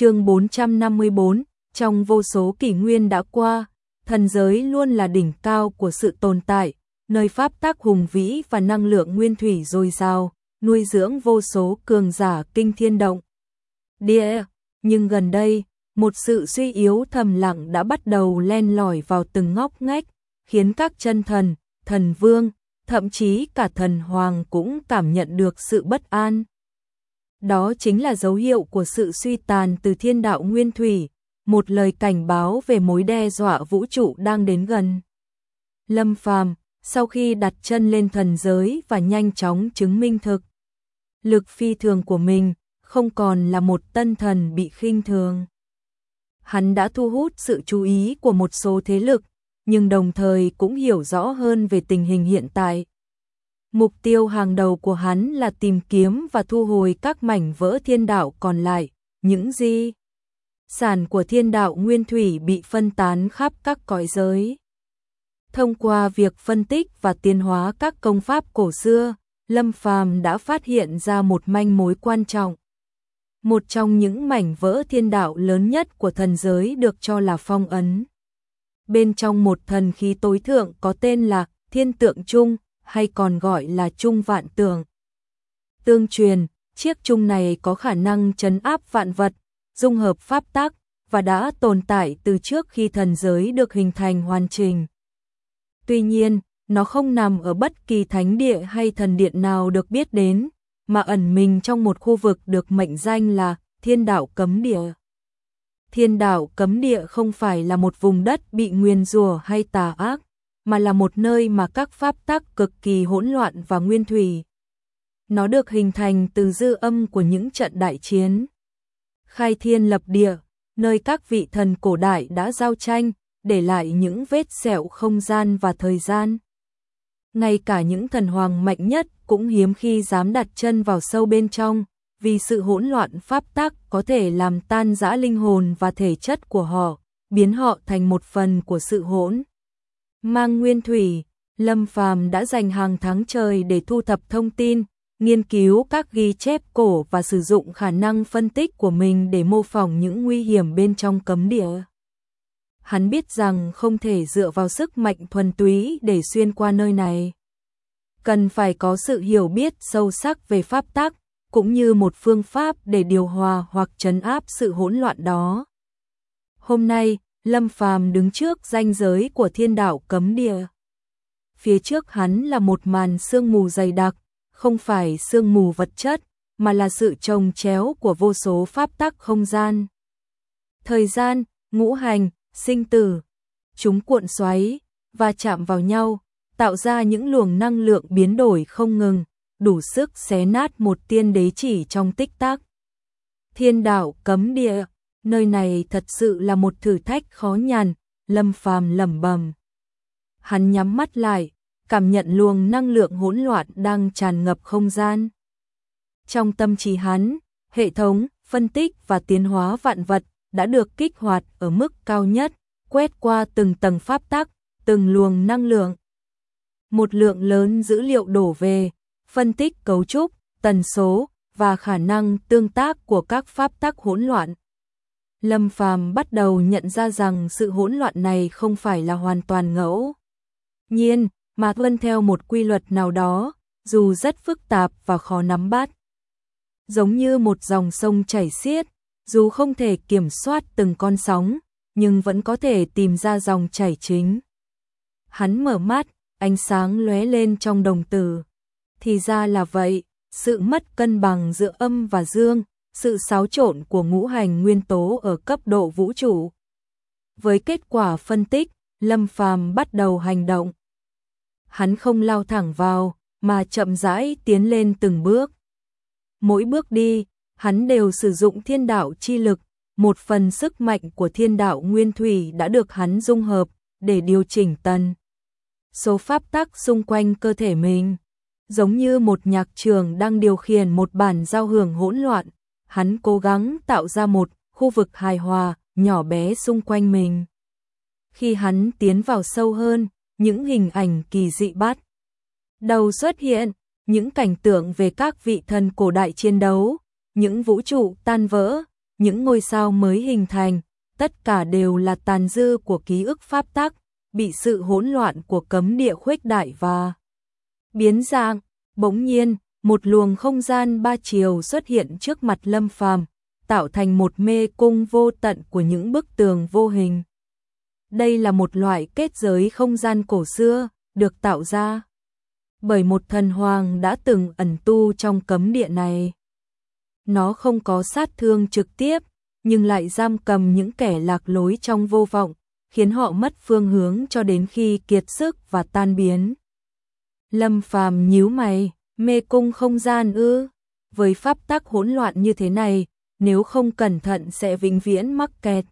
chương 454, trong vô số kỷ nguyên đã qua, thần giới luôn là đỉnh cao của sự tồn tại, nơi pháp tác hùng vĩ và năng lượng nguyên thủy dồi dào, nuôi dưỡng vô số cường giả kinh thiên động. Địa, nhưng gần đây, một sự suy yếu thầm lặng đã bắt đầu len lỏi vào từng ngóc ngách, khiến các chân thần, thần vương, thậm chí cả thần hoàng cũng cảm nhận được sự bất an. Đó chính là dấu hiệu của sự suy tàn từ thiên đạo nguyên thủy, một lời cảnh báo về mối đe dọa vũ trụ đang đến gần. Lâm Phàm, sau khi đặt chân lên thần giới và nhanh chóng chứng minh thực lực phi thường của mình, không còn là một tân thần bị khinh thường. Hắn đã thu hút sự chú ý của một số thế lực, nhưng đồng thời cũng hiểu rõ hơn về tình hình hiện tại. Mục tiêu hàng đầu của hắn là tìm kiếm và thu hồi các mảnh vỡ thiên đạo còn lại, những gì? Sản của thiên đạo nguyên thủy bị phân tán khắp các cõi giới. Thông qua việc phân tích và tiến hóa các công pháp cổ xưa, Lâm Phàm đã phát hiện ra một manh mối quan trọng. Một trong những mảnh vỡ thiên đạo lớn nhất của thần giới được cho là phong ấn. Bên trong một thần khí tối thượng có tên là Thiên Tượng Trung, hay còn gọi là Trung Vạn Tường. Tương truyền, chiếc trung này có khả năng chấn áp vạn vật, dung hợp pháp tác, và đã tồn tại từ trước khi thần giới được hình thành hoàn chỉnh. Tuy nhiên, nó không nằm ở bất kỳ thánh địa hay thần điện nào được biết đến, mà ẩn mình trong một khu vực được mệnh danh là Thiên Đạo Cấm Địa. Thiên Đạo Cấm Địa không phải là một vùng đất bị nguyên rùa hay tà ác, mà là một nơi mà các pháp tắc cực kỳ hỗn loạn và nguyên thủy. Nó được hình thành từ dư âm của những trận đại chiến. Khai thiên lập địa, nơi các vị thần cổ đại đã giao tranh, để lại những vết sẹo không gian và thời gian. Ngay cả những thần hoàng mạnh nhất cũng hiếm khi dám đặt chân vào sâu bên trong, vì sự hỗn loạn pháp tắc có thể làm tan rã linh hồn và thể chất của họ, biến họ thành một phần của sự hỗn. Mang Nguyên Thủy, Lâm Phàm đã dành hàng tháng trời để thu thập thông tin, nghiên cứu các ghi chép cổ và sử dụng khả năng phân tích của mình để mô phỏng những nguy hiểm bên trong cấm địa. Hắn biết rằng không thể dựa vào sức mạnh thuần túy để xuyên qua nơi này. Cần phải có sự hiểu biết sâu sắc về pháp tắc, cũng như một phương pháp để điều hòa hoặc trấn áp sự hỗn loạn đó. Hôm nay, Lâm Phàm đứng trước ranh giới của thiên đạo cấm địa. Phía trước hắn là một màn sương mù dày đặc, không phải sương mù vật chất, mà là sự trồng chéo của vô số pháp tắc không gian. Thời gian, ngũ hành, sinh tử, chúng cuộn xoáy và chạm vào nhau, tạo ra những luồng năng lượng biến đổi không ngừng, đủ sức xé nát một tiên đế chỉ trong tích tắc. Thiên đạo cấm địa, nơi này thật sự là một thử thách khó nhằn, Lâm Phàm lẩm bẩm. Hắn nhắm mắt lại, cảm nhận luồng năng lượng hỗn loạn đang tràn ngập không gian. Trong tâm trí hắn, hệ thống phân tích và tiến hóa vạn vật đã được kích hoạt ở mức cao nhất, quét qua từng tầng pháp tắc, từng luồng năng lượng. Một lượng lớn dữ liệu đổ về, phân tích cấu trúc, tần số và khả năng tương tác của các pháp tắc hỗn loạn. Lâm Phàm bắt đầu nhận ra rằng sự hỗn loạn này không phải là hoàn toàn ngẫu nhiên, mà tuân theo một quy luật nào đó, dù rất phức tạp và khó nắm bắt. Giống như một dòng sông chảy xiết, dù không thể kiểm soát từng con sóng, nhưng vẫn có thể tìm ra dòng chảy chính. Hắn mở mắt, ánh sáng lóe lên trong đồng tử. Thì ra là vậy, sự mất cân bằng giữa âm và dương, sự xáo trộn của ngũ hành nguyên tố ở cấp độ vũ trụ. Với kết quả phân tích, Lâm Phàm bắt đầu hành động. Hắn không lao thẳng vào, mà chậm rãi tiến lên từng bước. Mỗi bước đi, hắn đều sử dụng thiên đạo chi lực, một phần sức mạnh của thiên đạo nguyên thủy đã được hắn dung hợp để điều chỉnh tần số pháp tắc xung quanh cơ thể mình. Giống như một nhạc trường đang điều khiển một bản giao hưởng hỗn loạn, hắn cố gắng tạo ra một khu vực hài hòa, nhỏ bé xung quanh mình. Khi hắn tiến vào sâu hơn, những hình ảnh kỳ dị bắt đầu xuất hiện, những cảnh tượng về các vị thần cổ đại chiến đấu, những vũ trụ tan vỡ, những ngôi sao mới hình thành, tất cả đều là tàn dư của ký ức pháp tắc, bị sự hỗn loạn của cấm địa khuếch đại và biến dạng. Bỗng nhiên, một luồng không gian ba chiều xuất hiện trước mặt Lâm Phàm, tạo thành một mê cung vô tận của những bức tường vô hình. Đây là một loại kết giới không gian cổ xưa, được tạo ra bởi một thần hoàng đã từng ẩn tu trong cấm địa này. Nó không có sát thương trực tiếp, nhưng lại giam cầm những kẻ lạc lối trong vô vọng, khiến họ mất phương hướng cho đến khi kiệt sức và tan biến. Lâm Phàm nhíu mày, mê cung không gian ư? Với pháp tắc hỗn loạn như thế này, nếu không cẩn thận sẽ vĩnh viễn mắc kẹt.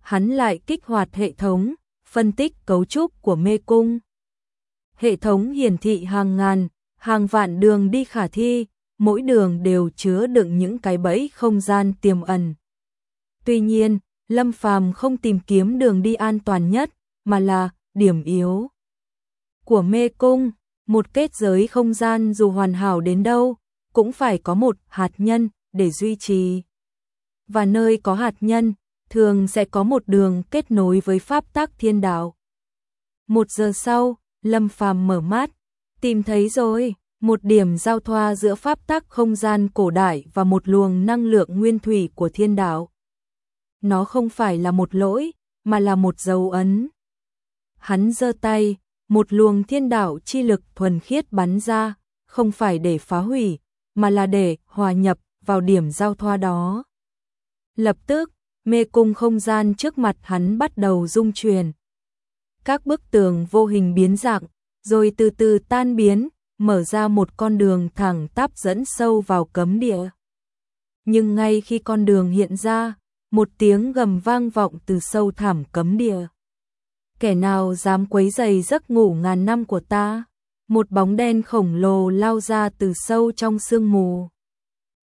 Hắn lại kích hoạt hệ thống, phân tích cấu trúc của mê cung. Hệ thống hiển thị hàng ngàn, hàng vạn đường đi khả thi, mỗi đường đều chứa đựng những cái bẫy không gian tiềm ẩn. Tuy nhiên, Lâm Phàm không tìm kiếm đường đi an toàn nhất, mà là điểm yếu của mê cung, một kết giới không gian dù hoàn hảo đến đâu, cũng phải có một hạt nhân để duy trì. Và nơi có hạt nhân, thường sẽ có một đường kết nối với pháp tắc thiên đạo. Một giờ sau, Lâm Phàm mở mắt, tìm thấy rồi, một điểm giao thoa giữa pháp tắc không gian cổ đại và một luồng năng lượng nguyên thủy của thiên đạo. Nó không phải là một lỗi, mà là một dấu ấn. Hắn giơ tay, một luồng thiên đạo chi lực thuần khiết bắn ra, không phải để phá hủy, mà là để hòa nhập vào điểm giao thoa đó. Lập tức, mê cung không gian trước mặt hắn bắt đầu rung chuyển. Các bức tường vô hình biến dạng, rồi từ từ tan biến, mở ra một con đường thẳng tắp dẫn sâu vào cấm địa. Nhưng ngay khi con đường hiện ra, một tiếng gầm vang vọng từ sâu thẳm cấm địa. Kẻ nào dám quấy giày giấc ngủ ngàn năm của ta? Một bóng đen khổng lồ lao ra từ sâu trong sương mù.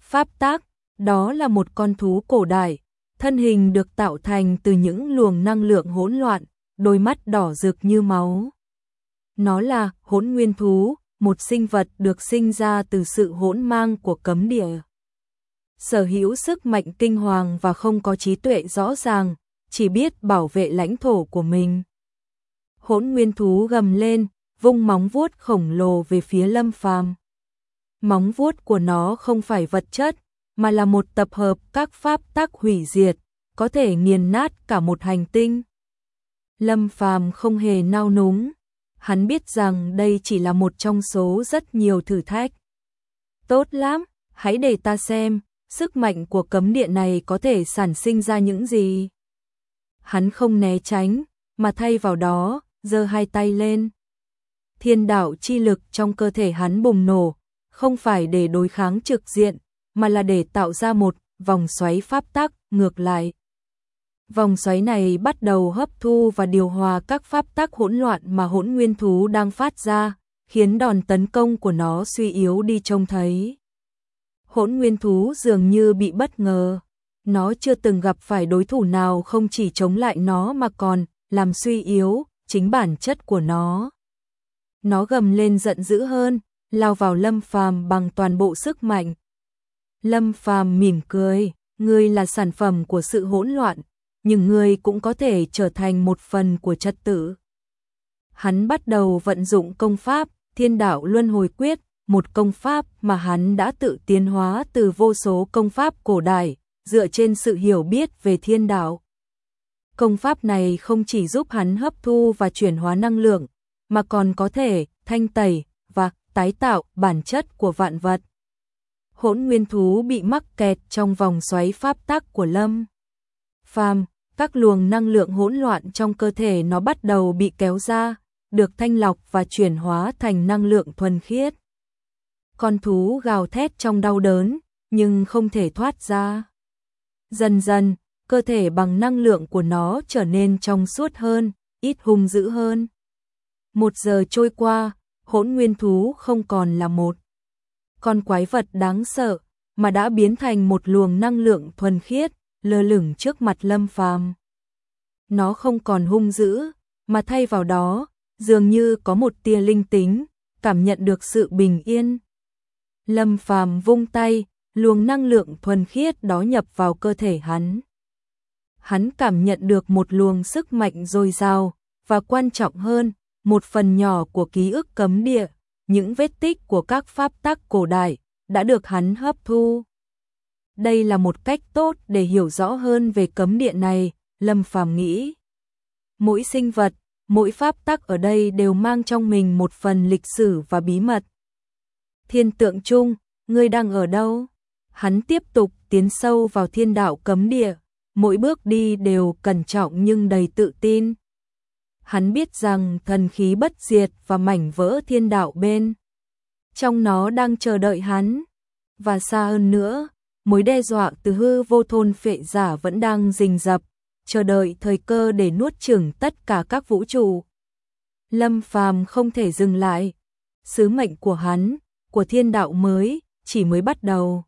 Pháp tác, đó là một con thú cổ đại, thân hình được tạo thành từ những luồng năng lượng hỗn loạn, đôi mắt đỏ rực như máu. Nó là hỗn nguyên thú, một sinh vật được sinh ra từ sự hỗn mang của cấm địa. Sở hữu sức mạnh kinh hoàng và không có trí tuệ rõ ràng, chỉ biết bảo vệ lãnh thổ của mình. Hỗn nguyên thú gầm lên, vung móng vuốt khổng lồ về phía Lâm Phàm. Móng vuốt của nó không phải vật chất, mà là một tập hợp các pháp tác hủy diệt, có thể nghiền nát cả một hành tinh. Lâm Phàm không hề nao núng, hắn biết rằng đây chỉ là một trong số rất nhiều thử thách. Tốt lắm, hãy để ta xem, sức mạnh của cấm địa này có thể sản sinh ra những gì. Hắn không né tránh, mà thay vào đó, giơ hai tay lên. Thiên đạo chi lực trong cơ thể hắn bùng nổ, không phải để đối kháng trực diện, mà là để tạo ra một vòng xoáy pháp tắc ngược lại. Vòng xoáy này bắt đầu hấp thu và điều hòa các pháp tắc hỗn loạn mà hỗn nguyên thú đang phát ra, khiến đòn tấn công của nó suy yếu đi trông thấy. Hỗn nguyên thú dường như bị bất ngờ. Nó chưa từng gặp phải đối thủ nào không chỉ chống lại nó mà còn làm suy yếu chính bản chất của nó. Nó gầm lên giận dữ hơn, lao vào Lâm Phàm bằng toàn bộ sức mạnh. Lâm Phàm mỉm cười, ngươi là sản phẩm của sự hỗn loạn, nhưng ngươi cũng có thể trở thành một phần của trật tự. Hắn bắt đầu vận dụng công pháp, Thiên đạo luân hồi quyết, một công pháp mà hắn đã tự tiến hóa từ vô số công pháp cổ đại, dựa trên sự hiểu biết về thiên đạo. Công pháp này không chỉ giúp hắn hấp thu và chuyển hóa năng lượng, mà còn có thể thanh tẩy và tái tạo bản chất của vạn vật. Hỗn nguyên thú bị mắc kẹt trong vòng xoáy pháp tắc của Lâm. Phàm, các luồng năng lượng hỗn loạn trong cơ thể nó bắt đầu bị kéo ra, được thanh lọc và chuyển hóa thành năng lượng thuần khiết. Con thú gào thét trong đau đớn, nhưng không thể thoát ra. Dần dần, cơ thể bằng năng lượng của nó trở nên trong suốt hơn, ít hung dữ hơn. Một giờ trôi qua, hỗn nguyên thú không còn là một con quái vật đáng sợ, mà đã biến thành một luồng năng lượng thuần khiết, lơ lửng trước mặt Lâm Phàm. Nó không còn hung dữ, mà thay vào đó, dường như có một tia linh tính, cảm nhận được sự bình yên. Lâm Phàm vung tay, luồng năng lượng thuần khiết đó nhập vào cơ thể hắn. Hắn cảm nhận được một luồng sức mạnh dồi dào, và quan trọng hơn, một phần nhỏ của ký ức cấm địa, những vết tích của các pháp tắc cổ đại, đã được hắn hấp thu. Đây là một cách tốt để hiểu rõ hơn về cấm địa này, Lâm Phàm nghĩ. Mỗi sinh vật, mỗi pháp tắc ở đây đều mang trong mình một phần lịch sử và bí mật. Thiên tượng chung, ngươi đang ở đâu? Hắn tiếp tục tiến sâu vào thiên đạo cấm địa, mỗi bước đi đều cẩn trọng nhưng đầy tự tin. Hắn biết rằng thần khí bất diệt và mảnh vỡ thiên đạo bên trong nó đang chờ đợi hắn. Và xa hơn nữa, mối đe dọa từ hư vô thôn phệ giả vẫn đang rình rập, chờ đợi thời cơ để nuốt chửng tất cả các vũ trụ. Lâm Phàm không thể dừng lại. Sứ mệnh của hắn, của thiên đạo mới, chỉ mới bắt đầu.